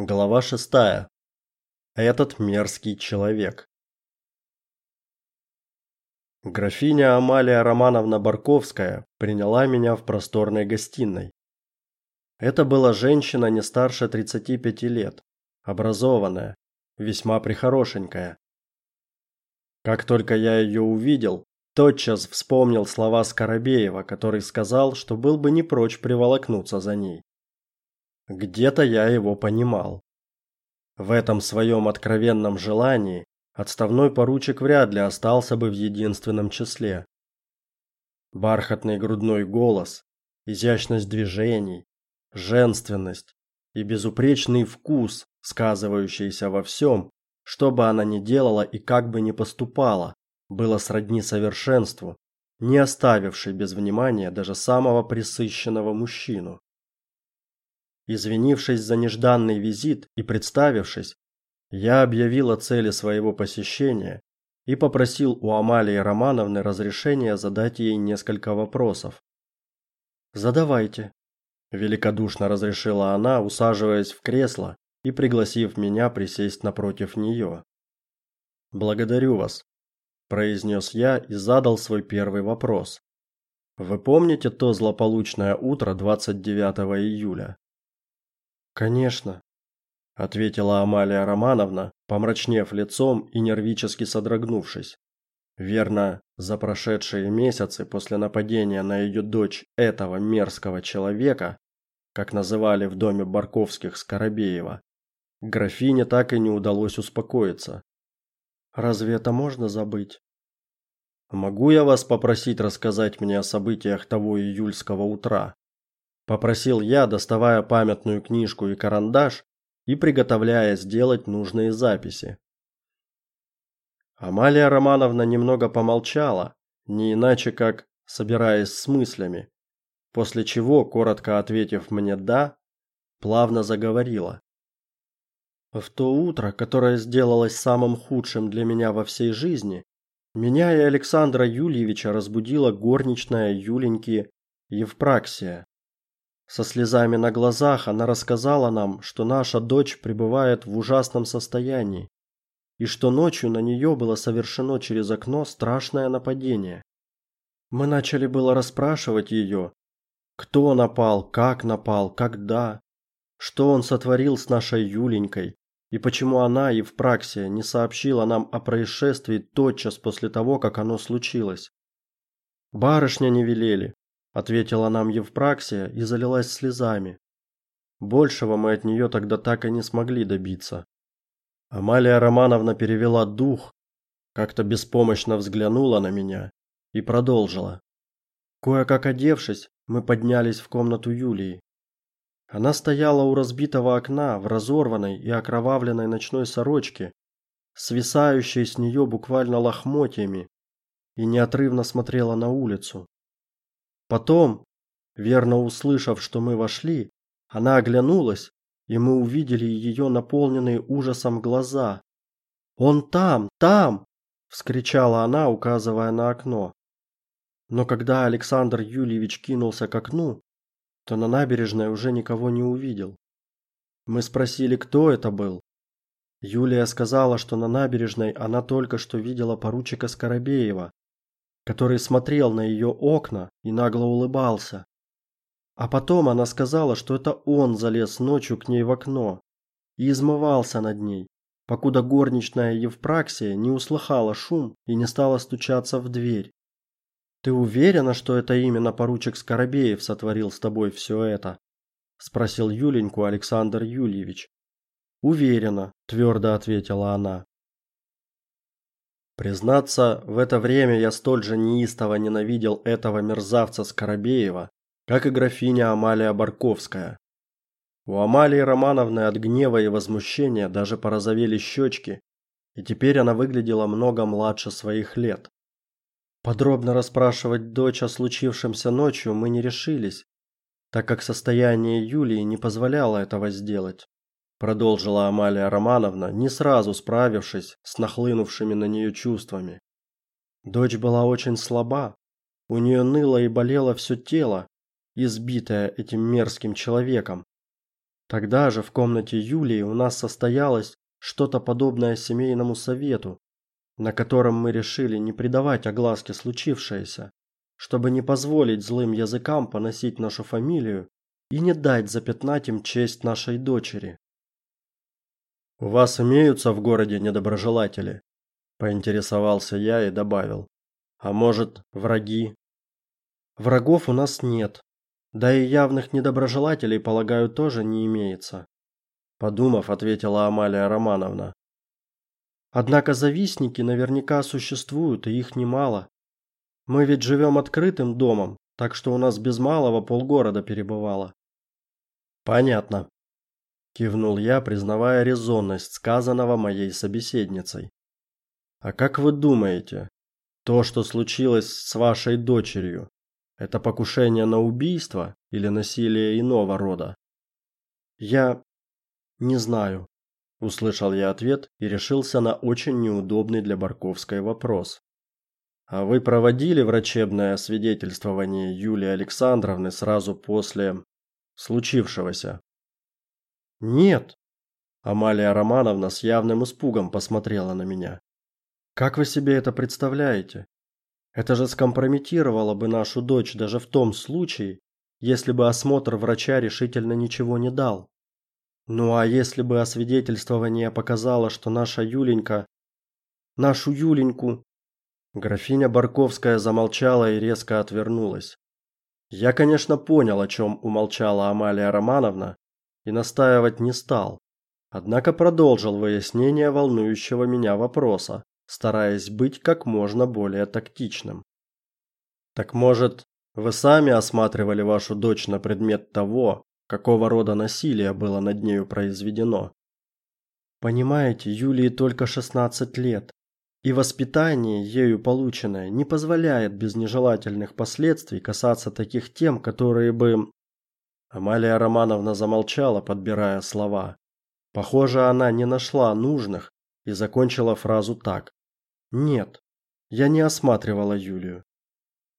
Глава шестая. Этот мерзкий человек. Графиня Амалия Романовна Барковская приняла меня в просторной гостиной. Это была женщина не старше 35 лет, образованная, весьма прихорошенькая. Как только я ее увидел, тотчас вспомнил слова Скоробеева, который сказал, что был бы не прочь приволокнуться за ней. Где-то я его понимал. В этом своем откровенном желании отставной поручик вряд ли остался бы в единственном числе. Бархатный грудной голос, изящность движений, женственность и безупречный вкус, сказывающийся во всем, что бы она ни делала и как бы ни поступала, было сродни совершенству, не оставившей без внимания даже самого пресыщенного мужчину. Извинившись за нежданный визит и представившись, я объявил о цели своего посещения и попросил у Амалии Романовны разрешения задать ей несколько вопросов. Задавайте, великодушно разрешила она, усаживаясь в кресло и пригласив меня присесть напротив нее. Благодарю вас, произнес я и задал свой первый вопрос. Вы помните то злополучное утро 29 июля? Конечно, ответила Амалия Романовна, помрачнев лицом и нервически содрогнувшись. Верно, за прошедшие месяцы после нападения на ее дочь этого мерзкого человека, как называли в доме Барковских Скоробеева, графине так и не удалось успокоиться. Разве это можно забыть? Могу я вас попросить рассказать мне о событиях того июльского утра? Попросил я, доставая памятную книжку и карандаш и приготовляя сделать нужные записи. Амалия Романовна немного помолчала, не иначе как собираясь с мыслями, после чего, коротко ответив мне да, плавно заговорила. В то утро, которое сделалось самым худшим для меня во всей жизни, меня и Александра Юльевича разбудила горничная Юленьки Евпраксия. Со слезами на глазах она рассказала нам, что наша дочь пребывает в ужасном состоянии и что ночью на нее было совершено через окно страшное нападение. Мы начали было расспрашивать ее, кто напал, как напал, когда, что он сотворил с нашей Юленькой и почему она и в Евпраксия не сообщила нам о происшествии тотчас после того, как оно случилось. Барышня не велели, ответила нам Евпраксия и залилась слезами. Большего мы от нее тогда так и не смогли добиться. Амалия Романовна перевела дух, как-то беспомощно взглянула на меня и продолжила. Кое-как одевшись, мы поднялись в комнату Юлии. Она стояла у разбитого окна в разорванной и окровавленной ночной сорочке, свисающей с нее буквально лохмотьями, и неотрывно смотрела на улицу. Потом, верно услышав, что мы вошли, она оглянулась, и мы увидели ее наполненные ужасом глаза. "Он там, там!" вскричала она, указывая на окно. Но когда Александр Юльевич кинулся к окну, то на набережной уже никого не увидел. Мы спросили, кто это был. Юлия сказала, что на набережной она только что видела поручика Скоробеева, который смотрел на ее окна и нагло улыбался. А потом она сказала, что это он залез ночью к ней в окно и измывался над ней, покуда горничная Евпраксия не услыхала шум и не стала стучаться в дверь. Ты уверена, что это именно поручик Скоробеев сотворил с тобой все это? спросил Юленьку Александр Юльевич. Уверена, твердо ответила она. Признаться, в это время я столь же неистово ненавидел этого мерзавца Скоробеева, как и графиня Амалия Барковская. У Амалии Романовны от гнева и возмущения даже порозовели щечки, и теперь она выглядела много младше своих лет. Подробно расспрашивать дочь о случившемся ночью мы не решились, так как состояние Юлии не позволяло этого сделать продолжила Амалия Романовна, не сразу справившись с нахлынувшими на нее чувствами. Дочь была очень слаба, у нее ныло и болело все тело, избитое этим мерзким человеком. Тогда же в комнате Юлии у нас состоялось что-то подобное семейному совету, на котором мы решили не придавать огласке случившееся, чтобы не позволить злым языкам поносить нашу фамилию и не дать запятнать им честь нашей дочери. У вас имеются в городе недоброжелатели? поинтересовался я и добавил: а может, враги? Врагов у нас нет. Да и явных недоброжелателей, полагаю, тоже не имеется, подумав, ответила Амалия Романовна. Однако завистники наверняка существуют, и их немало. Мы ведь живем открытым домом, так что у нас без малого полгорода перебывало. Понятно, кивнул я, признавая резонность сказанного моей собеседницей. А как вы думаете, то, что случилось с вашей дочерью, это покушение на убийство или насилие иного рода? Я не знаю, услышал я ответ и решился на очень неудобный для Барковской вопрос. А вы проводили врачебное освидетельствование Юлии Александровны сразу после случившегося? Нет. Амалия Романовна с явным испугом посмотрела на меня. Как вы себе это представляете? Это же скомпрометировало бы нашу дочь даже в том случае, если бы осмотр врача решительно ничего не дал. Ну а если бы освидетельствование показало, что наша Юленька нашу Юленьку Графиня Барковская замолчала и резко отвернулась. Я, конечно, понял, о чем умолчала Амалия Романовна, и настаивать не стал. Однако продолжил выяснение волнующего меня вопроса, стараясь быть как можно более тактичным. Так может, вы сами осматривали вашу дочь на предмет того, какого рода насилие было над нею произведено? Понимаете, Юлии только 16 лет, и воспитание, ею полученное, не позволяет без нежелательных последствий касаться таких тем, которые бы Амалия Романовна замолчала, подбирая слова. Похоже, она не нашла нужных и закончила фразу так: "Нет, я не осматривала Юлию.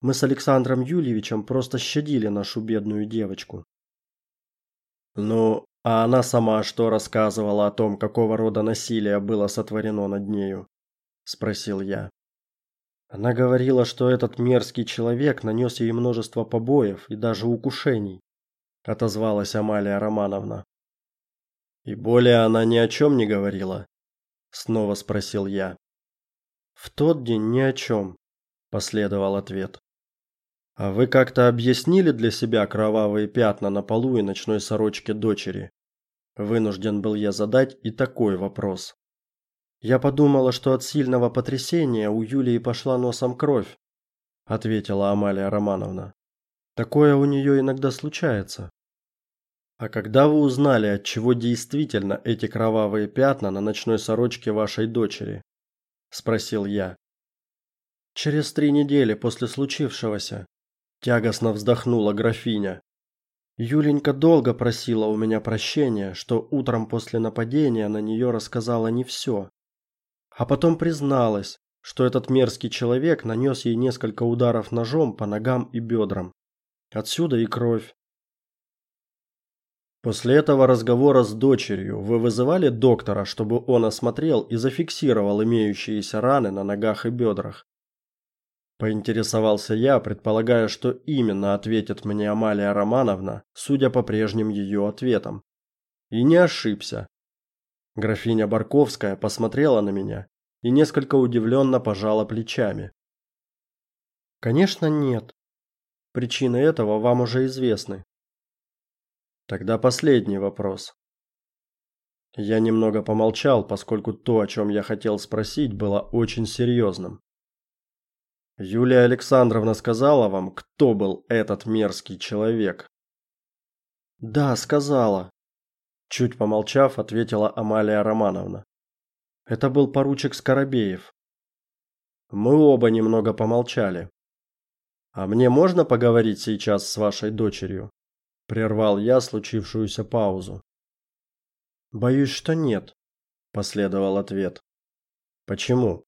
Мы с Александром Юльевичем просто щадили нашу бедную девочку". Ну, а она сама что рассказывала о том, какого рода насилие было сотворено над нею? спросил я. Она говорила, что этот мерзкий человек нанес ей множество побоев и даже укушений, отозвалась Амалия Романовна. И более она ни о чем не говорила, снова спросил я. В тот день ни о чем», – последовал ответ. А вы как-то объяснили для себя кровавые пятна на полу и ночной сорочке дочери? Вынужден был я задать и такой вопрос. Я подумала, что от сильного потрясения у Юлии пошла носом кровь, ответила Амалия Романовна. Такое у нее иногда случается. А когда вы узнали, от чего действительно эти кровавые пятна на ночной сорочке вашей дочери? спросил я. Через три недели после случившегося, тягостно вздохнула графиня. Юленька долго просила у меня прощения, что утром после нападения на нее рассказала не все. А потом призналась, что этот мерзкий человек нанес ей несколько ударов ножом по ногам и бедрам. Отсюда и кровь. После этого разговора с дочерью вы вызывали доктора, чтобы он осмотрел и зафиксировал имеющиеся раны на ногах и бедрах? Поинтересовался я, предполагая, что именно ответит мне Амалия Романовна, судя по прежним ее ответам. И не ошибся. Графиня Барковская посмотрела на меня и несколько удивленно пожала плечами. Конечно, нет. Причины этого вам уже известны. Тогда последний вопрос. Я немного помолчал, поскольку то, о чем я хотел спросить, было очень серьезным. Юлия Александровна сказала вам, кто был этот мерзкий человек? Да, сказала, чуть помолчав, ответила Амалия Романовна. Это был поручик Скоробеев. Мы оба немного помолчали. А мне можно поговорить сейчас с вашей дочерью? прервал я случившуюся паузу. Боюсь, что нет, последовал ответ. Почему?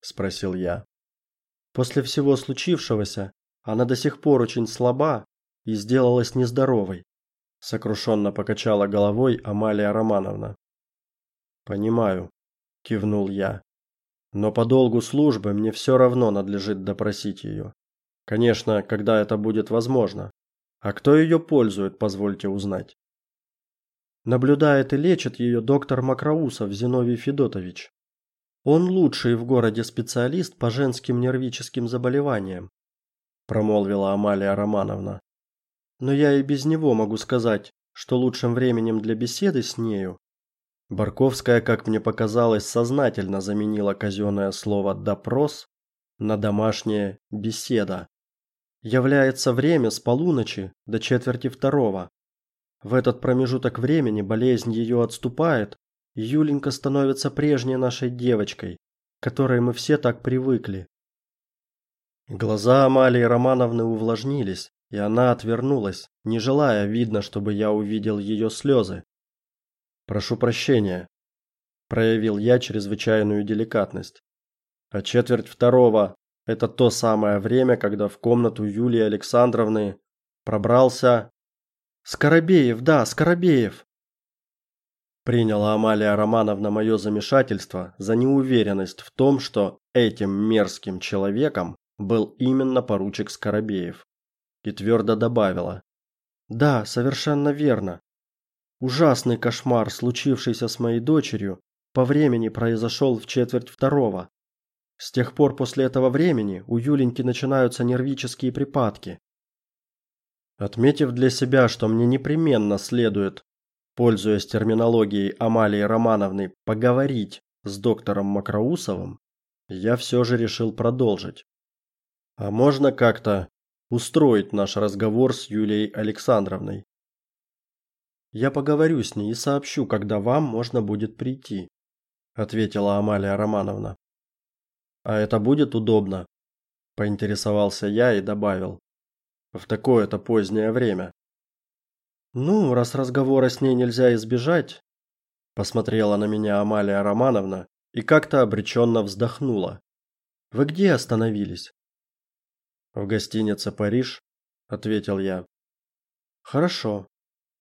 спросил я. После всего случившегося она до сих пор очень слаба и сделалась нездоровой. сокрушенно покачала головой Амалия Романовна. Понимаю, кивнул я. Но по долгу службы мне все равно надлежит допросить ее. Конечно, когда это будет возможно. А кто ее пользует, позвольте узнать. Наблюдает и лечит ее доктор Макроусов Зиновий Федотович. Он лучший в городе специалист по женским нервическим заболеваниям, промолвила Амалия Романовна. Но я и без него могу сказать, что лучшим временем для беседы с нею Барковская, как мне показалось, сознательно заменила казенное слово допрос на домашнее беседа. Является время с полуночи до четверти второго. В этот промежуток времени болезнь ее отступает, Юленька становится прежней нашей девочкой, к которой мы все так привыкли. Глаза Амалии Романовны увлажнились, и она отвернулась, не желая, видно, чтобы я увидел ее слезы. Прошу прощения, проявил я чрезвычайную деликатность. А четверть второго это то самое время, когда в комнату Юлии Александровны пробрался Скоробеев, да, Скоробеев. Приняла Амалия Романовна мое замешательство за неуверенность в том, что этим мерзким человеком был именно поручик Скоробеев, и твердо добавила: "Да, совершенно верно. Ужасный кошмар, случившийся с моей дочерью, по времени произошел в четверть второго. С тех пор после этого времени у Юленьки начинаются нервические припадки. Отметив для себя, что мне непременно следует пользуясь терминологией Амалии Романовны, поговорить с доктором Макроусовым, я все же решил продолжить. А можно как-то устроить наш разговор с Юлией Александровной? Я поговорю с ней и сообщу, когда вам можно будет прийти, ответила Амалия Романовна. А это будет удобно, поинтересовался я и добавил: в такое-то позднее время. Ну, раз разговора с ней нельзя избежать, посмотрела на меня Амалия Романовна и как-то обреченно вздохнула. Вы где остановились? В гостинице Париж, ответил я. Хорошо,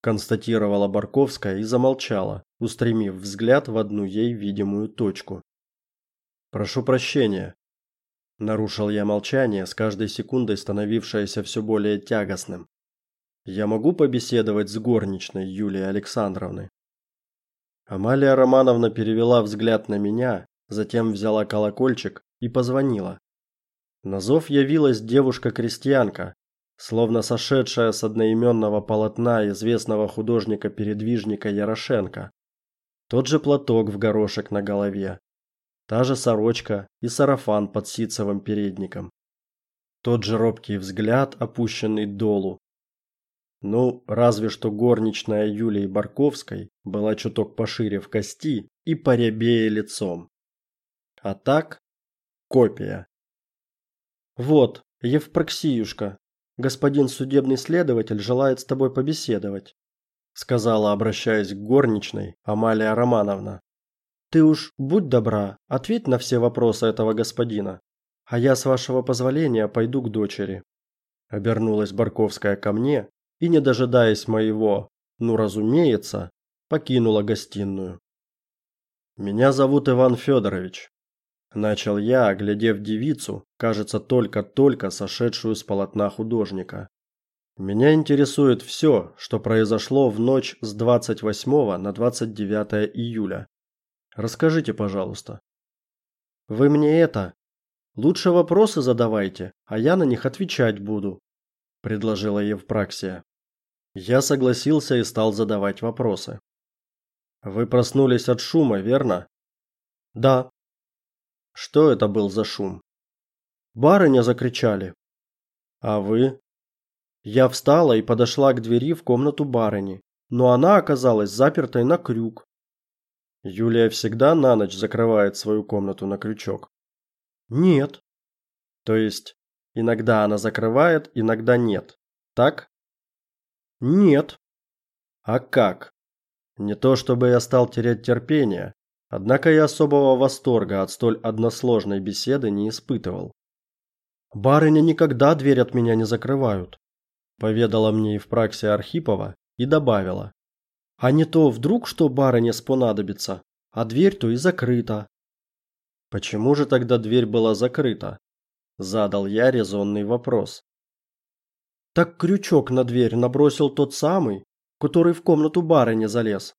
констатировала Барковская и замолчала, устремив взгляд в одну ей видимую точку. Прошу прощения, нарушил я молчание, с каждой секундой становившееся все более тягостным. Я могу побеседовать с горничной Юлией Александровной. Амалия Романовна перевела взгляд на меня, затем взяла колокольчик и позвонила. На зов явилась девушка-крестьянка, словно сошедшая с одноименного полотна известного художника-передвижника Ярошенко. Тот же платок в горошек на голове, та же сорочка и сарафан под ситцевым передником. Тот же робкий взгляд, опущенный долу, ну, разве что горничная Юлии Барковской была чуток пошире в кости и порябее лицом. А так копия. Вот, Евпроксиюшка, господин судебный следователь желает с тобой побеседовать, сказала, обращаясь к горничной Амалия Романовна. Ты уж будь добра, ответь на все вопросы этого господина, а я с вашего позволения пойду к дочери. Обернулась Барковская ко мне и, не дожидаясь моего, ну, разумеется, покинула гостиную. Меня зовут Иван Федорович. Начал я, оглядев девицу, кажется, только-только сошедшую с полотна художника. Меня интересует все, что произошло в ночь с 28 на 29 июля. Расскажите, пожалуйста. Вы мне это лучше вопросы задавайте, а я на них отвечать буду, предложила Евпраксия. Я согласился и стал задавать вопросы. Вы проснулись от шума, верно? Да. Что это был за шум? Барыня закричали. А вы? Я встала и подошла к двери в комнату барыни, но она оказалась запертой на крюк. Юлия всегда на ночь закрывает свою комнату на крючок. Нет. То есть Иногда она закрывает, иногда нет. Так? Нет. А как? Не то чтобы я стал терять терпение, однако я особого восторга от столь односложной беседы не испытывал. Барыня никогда дверь от меня не закрывают, поведала мне и в Евпраксия Архипова и добавила: "А не то вдруг что барыне спонадобится, а дверь-то и закрыта". Почему же тогда дверь была закрыта? задал я резонный вопрос. Так крючок на дверь набросил тот самый, который в комнату барыни залез.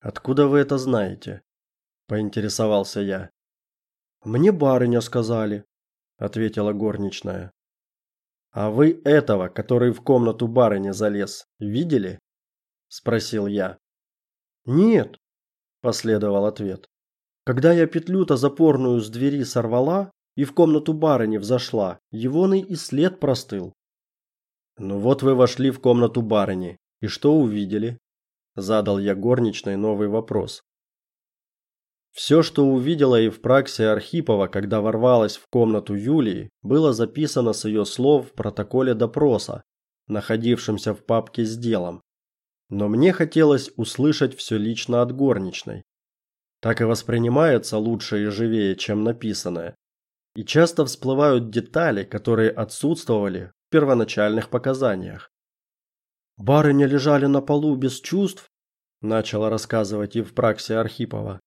Откуда вы это знаете? поинтересовался я. Мне барыня сказали, ответила горничная. А вы этого, который в комнату барыни залез, видели? Спросил я. Нет, последовал ответ. Когда я петлю-то запорную с двери сорвала и в комнату барыни взошла, егоный и след простыл. Ну вот вы вошли в комнату барыни, и что увидели? задал я горничной новый вопрос. Все, что увидела и в праксе Архипова, когда ворвалась в комнату Юлии, было записано с ее слов в протоколе допроса, находившемся в папке с делом. Но мне хотелось услышать все лично от горничной. Так и воспринимается лучше и живее, чем написанное. И часто всплывают детали, которые отсутствовали в первоначальных показаниях. Барыня лежали на полу без чувств, начала рассказывать Евпраксия Архипова.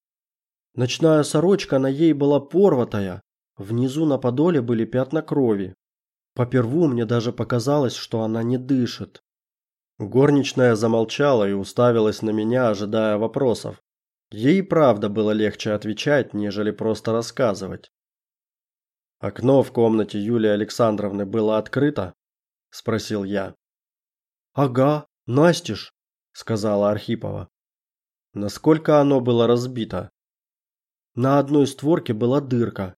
Ночная сорочка на ей была порватая, внизу на подоле были пятна крови. Поперву мне даже показалось, что она не дышит. Горничная замолчала и уставилась на меня, ожидая вопросов. Ей правда было легче отвечать, нежели просто рассказывать. Окно в комнате Юлии Александровны было открыто, спросил я. Ага, настежь, сказала Архипова. Насколько оно было разбито? На одной створке была дырка.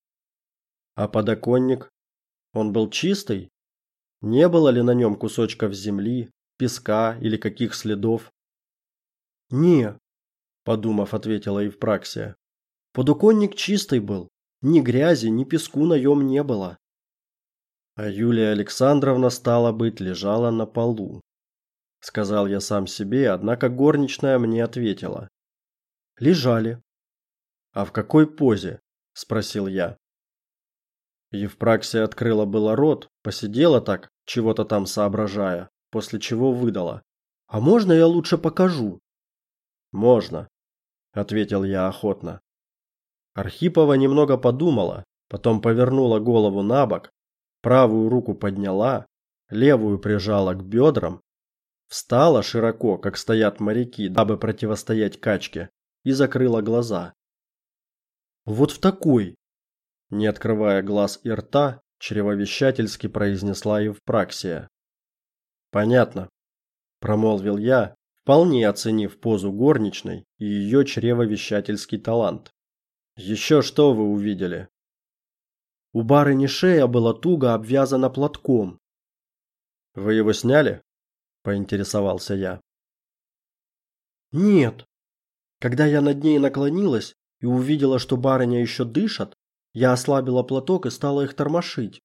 А подоконник? Он был чистый? Не было ли на нем кусочков земли, песка или каких следов? Не, подумав, ответила Евпраксия. Подоконник чистый был. Ни грязи, ни песку на нем не было. А Юлия Александровна стала быть лежала на полу. Сказал я сам себе, однако горничная мне ответила: "Лежали. А в какой позе? спросил я. Евпраксия открыла было рот, посидела так, чего-то там соображая, после чего выдала: "А можно я лучше покажу?" "Можно", ответил я охотно. Архипова немного подумала, потом повернула голову набок, правую руку подняла, левую прижала к бедрам, встала широко, как стоят моряки, дабы противостоять качке, и закрыла глаза. Вот в такой, не открывая глаз и рта, чревовещательски произнесла Евпраксия. Понятно, промолвил я, вполне оценив позу горничной и ее чревовещательский талант. Еще что вы увидели? У барыни шея была туго обвязана платком. Вы его сняли? поинтересовался я. Нет. Когда я над ней наклонилась, и увидела, что барыня еще дышит, я ослабила платок и стала их тормошить,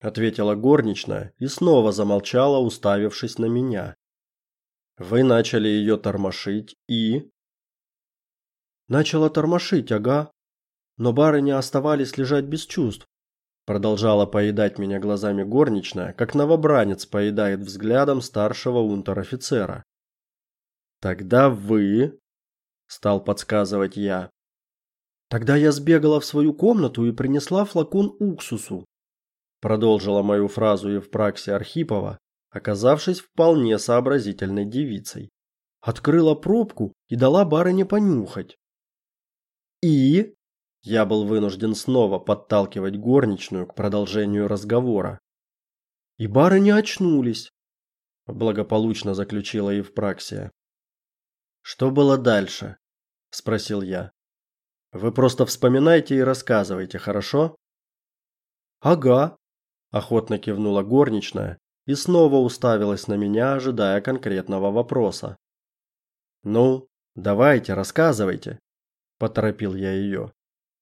ответила горничная и снова замолчала, уставившись на меня. Вы начали ее тормошить и начала тормошить, ага. Но барыня оставались лежать без чувств. Продолжала поедать меня глазами горничная, как новобранец поедает взглядом старшего унтер-офицера. Тогда вы, стал подсказывать я. Тогда я сбегала в свою комнату и принесла флакон уксусу. Продолжила мою фразу Евпраксия Архипова, оказавшись вполне сообразительной девицей. Открыла пробку и дала барыне понюхать. И я был вынужден снова подталкивать горничную к продолжению разговора. И барыни очнулись, благополучно заключила Евпраксия. Что было дальше? спросил я. Вы просто вспоминайте и рассказывайте, хорошо? Ага, охотно кивнула горничная и снова уставилась на меня, ожидая конкретного вопроса. Ну, давайте, рассказывайте, поторопил я ее.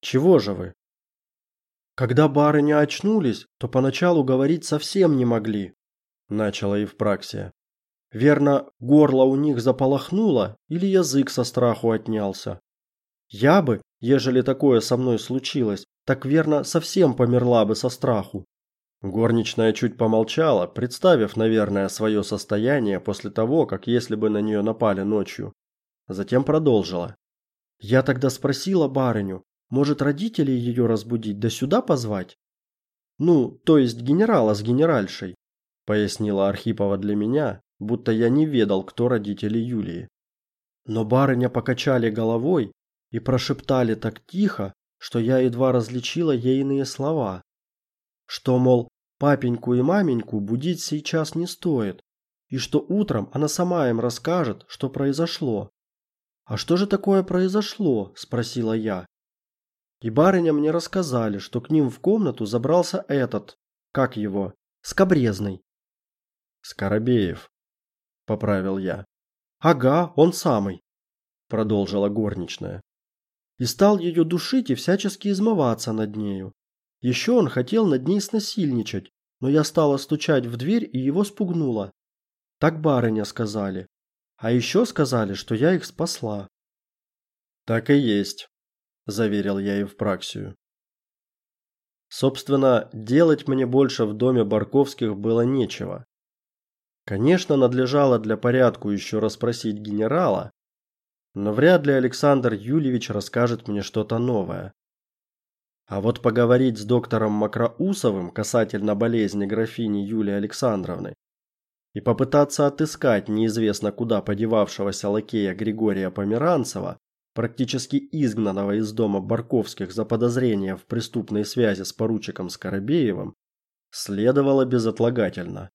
Чего же вы? Когда барыни очнулись, то поначалу говорить совсем не могли, начала Евпраксия. Верно, горло у них заполохнуло или язык со страху отнялся. Я бы, ежели такое со мной случилось, так верно совсем померла бы со страху. Горничная чуть помолчала, представив, наверное, свое состояние после того, как если бы на нее напали ночью. Затем продолжила. Я тогда спросила барыню, может, родителей ее разбудить, да сюда позвать? Ну, то есть генерала с генеральшей, пояснила Архипова для меня, будто я не ведал, кто родители Юлии. Но барыня покачали головой и прошептали так тихо, что я едва различила ейные слова. Что, мол, папеньку и маменьку будить сейчас не стоит, и что утром она сама им расскажет, что произошло. А что же такое произошло, спросила я. И барыня мне рассказали, что к ним в комнату забрался этот, как его, Скобрезный. Скоробеев, поправил я. Ага, он самый, продолжила горничная. И стал ее душить и всячески измываться над нею. Еще он хотел над ней снасильничать, но я стала стучать в дверь и его спугнула. Так барыня сказали. А еще сказали, что я их спасла. Так и есть, заверил я Евпраксию. Собственно, делать мне больше в доме Барковских было нечего. Конечно, надлежало для порядку еще расспросить генерала, но вряд ли Александр Юльевич расскажет мне что-то новое. А вот поговорить с доктором Макроусовым касательно болезни графини Юлии Александровны и попытаться отыскать неизвестно куда подевавшегося лакея Григория Померанцева практически изгнанного из дома Барковских за подозрение в преступной связи с поручиком Скоробеевым, следовало безотлагательно.